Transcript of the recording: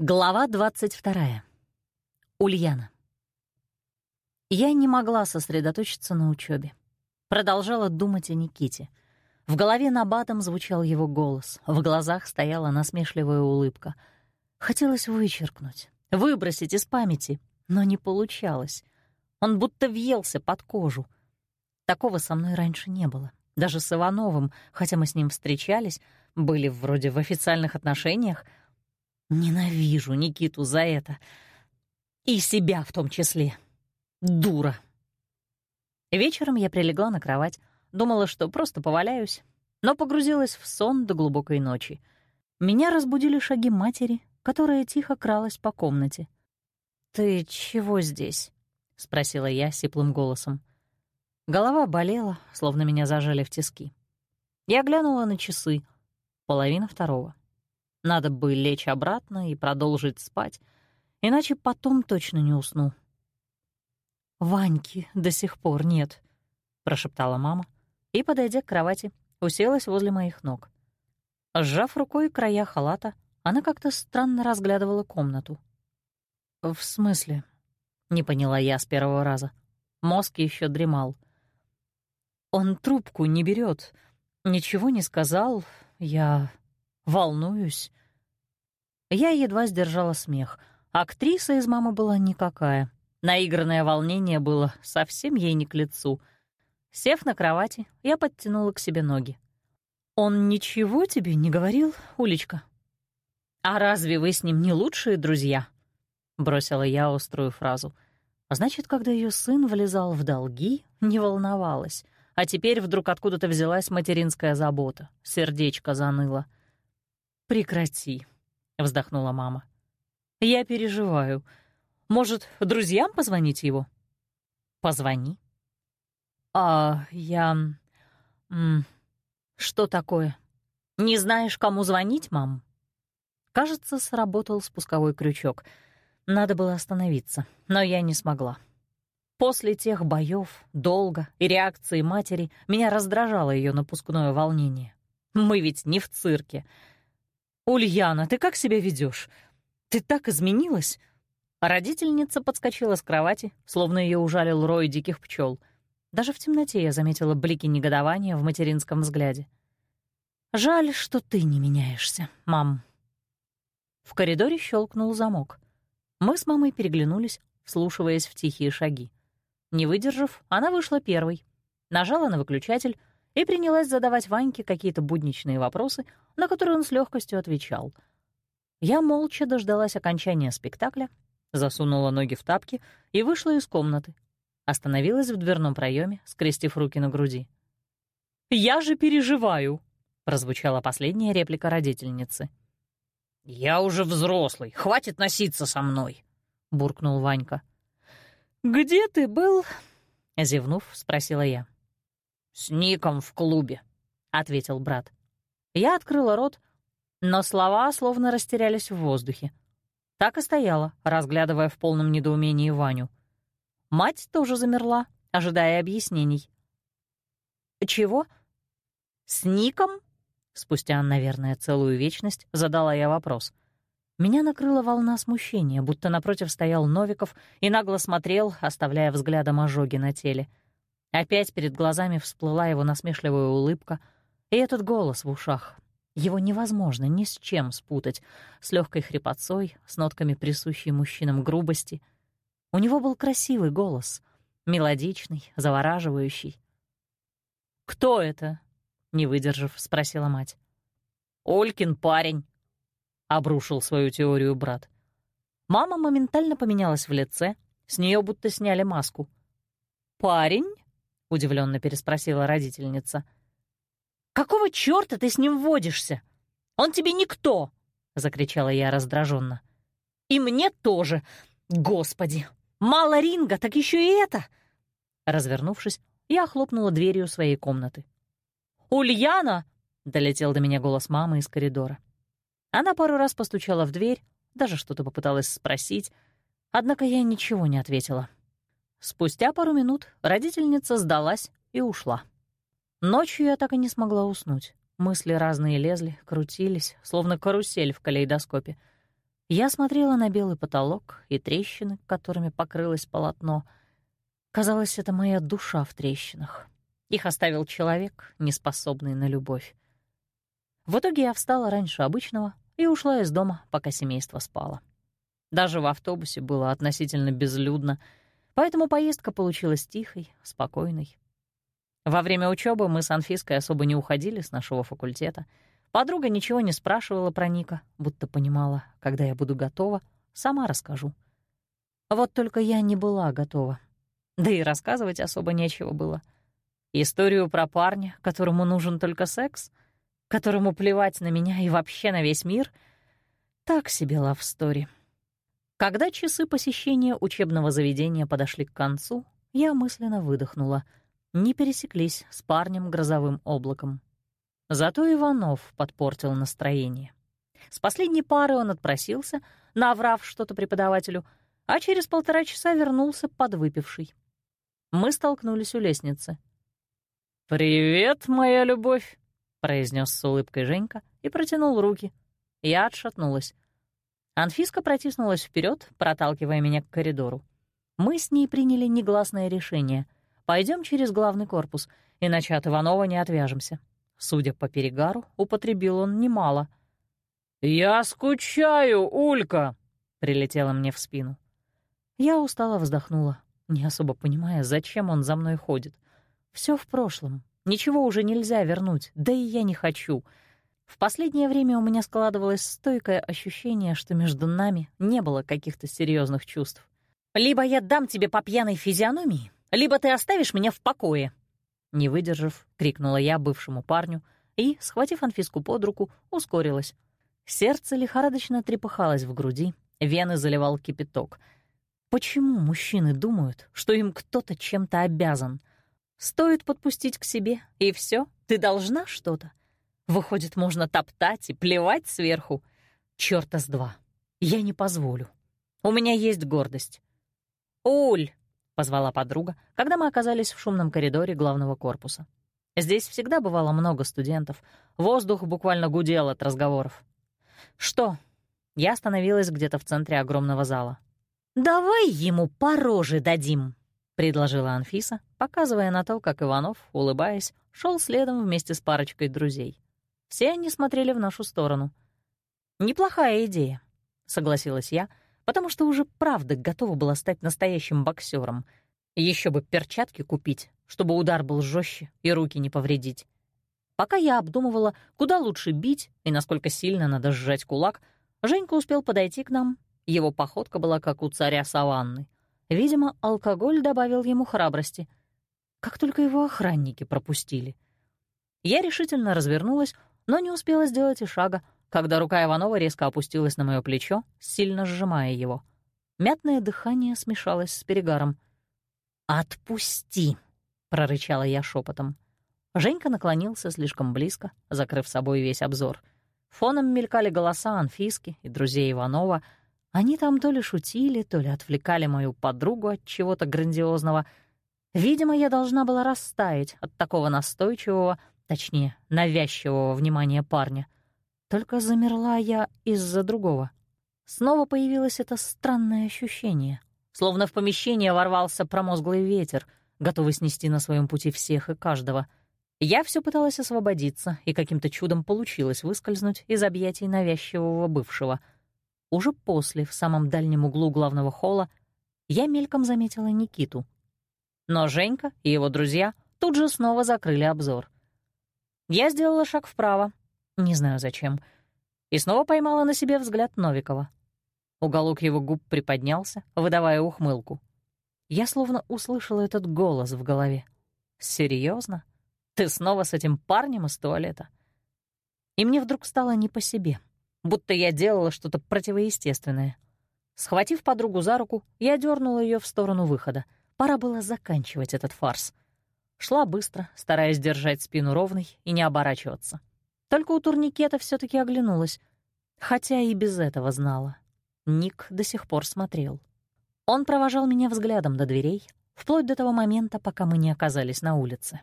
Глава 22. Ульяна. Я не могла сосредоточиться на учебе. Продолжала думать о Никите. В голове набатом звучал его голос, в глазах стояла насмешливая улыбка. Хотелось вычеркнуть, выбросить из памяти, но не получалось. Он будто въелся под кожу. Такого со мной раньше не было. Даже с Ивановым, хотя мы с ним встречались, были вроде в официальных отношениях — Ненавижу Никиту за это. И себя в том числе. Дура. Вечером я прилегла на кровать, думала, что просто поваляюсь, но погрузилась в сон до глубокой ночи. Меня разбудили шаги матери, которая тихо кралась по комнате. «Ты чего здесь?» — спросила я сиплым голосом. Голова болела, словно меня зажали в тиски. Я глянула на часы. Половина второго. Надо бы лечь обратно и продолжить спать, иначе потом точно не усну. «Ваньки до сих пор нет», — прошептала мама и, подойдя к кровати, уселась возле моих ног. Сжав рукой края халата, она как-то странно разглядывала комнату. «В смысле?» — не поняла я с первого раза. Мозг еще дремал. «Он трубку не берет, ничего не сказал. Я волнуюсь. Я едва сдержала смех. Актриса из мамы была никакая. Наигранное волнение было совсем ей не к лицу. Сев на кровати, я подтянула к себе ноги. «Он ничего тебе не говорил, Улечка?» «А разве вы с ним не лучшие друзья?» — бросила я острую фразу. Значит, когда ее сын влезал в долги, не волновалась. А теперь вдруг откуда-то взялась материнская забота. Сердечко заныло. «Прекрати», — вздохнула мама. «Я переживаю. Может, друзьям позвонить его?» «Позвони». «А я... Что такое? Не знаешь, кому звонить, мам?» Кажется, сработал спусковой крючок. Надо было остановиться, но я не смогла. После тех боев, долга и реакции матери меня раздражало ее напускное волнение. Мы ведь не в цирке — «Ульяна, ты как себя ведешь? Ты так изменилась?» Родительница подскочила с кровати, словно ее ужалил рой диких пчел. Даже в темноте я заметила блики негодования в материнском взгляде. «Жаль, что ты не меняешься, мам». В коридоре щелкнул замок. Мы с мамой переглянулись, вслушиваясь в тихие шаги. Не выдержав, она вышла первой, нажала на выключатель, и принялась задавать Ваньке какие-то будничные вопросы, на которые он с легкостью отвечал. Я молча дождалась окончания спектакля, засунула ноги в тапки и вышла из комнаты. Остановилась в дверном проеме, скрестив руки на груди. «Я же переживаю!» — прозвучала последняя реплика родительницы. «Я уже взрослый, хватит носиться со мной!» — буркнул Ванька. «Где ты был?» — зевнув, спросила я. «С Ником в клубе», — ответил брат. Я открыла рот, но слова словно растерялись в воздухе. Так и стояла, разглядывая в полном недоумении Ваню. Мать тоже замерла, ожидая объяснений. «Чего? С Ником?» Спустя, наверное, целую вечность задала я вопрос. Меня накрыла волна смущения, будто напротив стоял Новиков и нагло смотрел, оставляя взглядом ожоги на теле — Опять перед глазами всплыла его насмешливая улыбка и этот голос в ушах. Его невозможно ни с чем спутать, с легкой хрипотцой, с нотками присущей мужчинам грубости. У него был красивый голос, мелодичный, завораживающий. «Кто это?» — не выдержав, спросила мать. «Олькин парень», — обрушил свою теорию брат. Мама моментально поменялась в лице, с нее будто сняли маску. «Парень?» — удивленно переспросила родительница. «Какого чёрта ты с ним водишься? Он тебе никто!» — закричала я раздраженно. «И мне тоже! Господи! Мало ринга, так еще и это!» Развернувшись, я хлопнула дверью своей комнаты. «Ульяна!» — долетел до меня голос мамы из коридора. Она пару раз постучала в дверь, даже что-то попыталась спросить, однако я ничего не ответила. Спустя пару минут родительница сдалась и ушла. Ночью я так и не смогла уснуть. Мысли разные лезли, крутились, словно карусель в калейдоскопе. Я смотрела на белый потолок и трещины, которыми покрылось полотно. Казалось, это моя душа в трещинах. Их оставил человек, неспособный на любовь. В итоге я встала раньше обычного и ушла из дома, пока семейство спало. Даже в автобусе было относительно безлюдно, поэтому поездка получилась тихой, спокойной. Во время учебы мы с Анфиской особо не уходили с нашего факультета. Подруга ничего не спрашивала про Ника, будто понимала, когда я буду готова, сама расскажу. Вот только я не была готова. Да и рассказывать особо нечего было. Историю про парня, которому нужен только секс, которому плевать на меня и вообще на весь мир — так себе story. Когда часы посещения учебного заведения подошли к концу, я мысленно выдохнула. Не пересеклись с парнем грозовым облаком. Зато Иванов подпортил настроение. С последней пары он отпросился, наврав что-то преподавателю, а через полтора часа вернулся подвыпивший. Мы столкнулись у лестницы. «Привет, моя любовь!» — произнес с улыбкой Женька и протянул руки. Я отшатнулась. Анфиска протиснулась вперед, проталкивая меня к коридору. Мы с ней приняли негласное решение. Пойдем через главный корпус, иначе от Иванова не отвяжемся. Судя по перегару, употребил он немало. «Я скучаю, Улька!» — прилетела мне в спину. Я устало вздохнула, не особо понимая, зачем он за мной ходит. Все в прошлом, ничего уже нельзя вернуть, да и я не хочу — в последнее время у меня складывалось стойкое ощущение, что между нами не было каких-то серьезных чувств. «Либо я дам тебе по пьяной физиономии, либо ты оставишь меня в покое!» Не выдержав, крикнула я бывшему парню и, схватив Анфиску под руку, ускорилась. Сердце лихорадочно трепыхалось в груди, вены заливал кипяток. Почему мужчины думают, что им кто-то чем-то обязан? Стоит подпустить к себе, и все, ты должна что-то. Выходит, можно топтать и плевать сверху. Чёрта с два. Я не позволю. У меня есть гордость. «Уль!» — позвала подруга, когда мы оказались в шумном коридоре главного корпуса. Здесь всегда бывало много студентов. Воздух буквально гудел от разговоров. «Что?» Я остановилась где-то в центре огромного зала. «Давай ему по роже дадим», — предложила Анфиса, показывая на то, как Иванов, улыбаясь, шел следом вместе с парочкой друзей. Все они смотрели в нашу сторону. «Неплохая идея», — согласилась я, потому что уже правда готова была стать настоящим боксером. Еще бы перчатки купить, чтобы удар был жестче и руки не повредить. Пока я обдумывала, куда лучше бить и насколько сильно надо сжать кулак, Женька успел подойти к нам. Его походка была как у царя саванны. Видимо, алкоголь добавил ему храбрости. Как только его охранники пропустили. Я решительно развернулась, но не успела сделать и шага, когда рука Иванова резко опустилась на мое плечо, сильно сжимая его. Мятное дыхание смешалось с перегаром. «Отпусти!» — прорычала я шепотом. Женька наклонился слишком близко, закрыв собой весь обзор. Фоном мелькали голоса Анфиски и друзей Иванова. Они там то ли шутили, то ли отвлекали мою подругу от чего-то грандиозного. Видимо, я должна была растаять от такого настойчивого, Точнее, навязчивого внимания парня. Только замерла я из-за другого. Снова появилось это странное ощущение. Словно в помещение ворвался промозглый ветер, готовый снести на своем пути всех и каждого. Я все пыталась освободиться, и каким-то чудом получилось выскользнуть из объятий навязчивого бывшего. Уже после, в самом дальнем углу главного холла, я мельком заметила Никиту. Но Женька и его друзья тут же снова закрыли обзор — я сделала шаг вправо, не знаю зачем, и снова поймала на себе взгляд Новикова. Уголок его губ приподнялся, выдавая ухмылку. Я словно услышала этот голос в голове. «Серьезно? Ты снова с этим парнем из туалета?» И мне вдруг стало не по себе, будто я делала что-то противоестественное. Схватив подругу за руку, я дернула ее в сторону выхода. Пора было заканчивать этот фарс — Шла быстро, стараясь держать спину ровной и не оборачиваться. Только у турникета все таки оглянулась, хотя и без этого знала. Ник до сих пор смотрел. Он провожал меня взглядом до дверей, вплоть до того момента, пока мы не оказались на улице.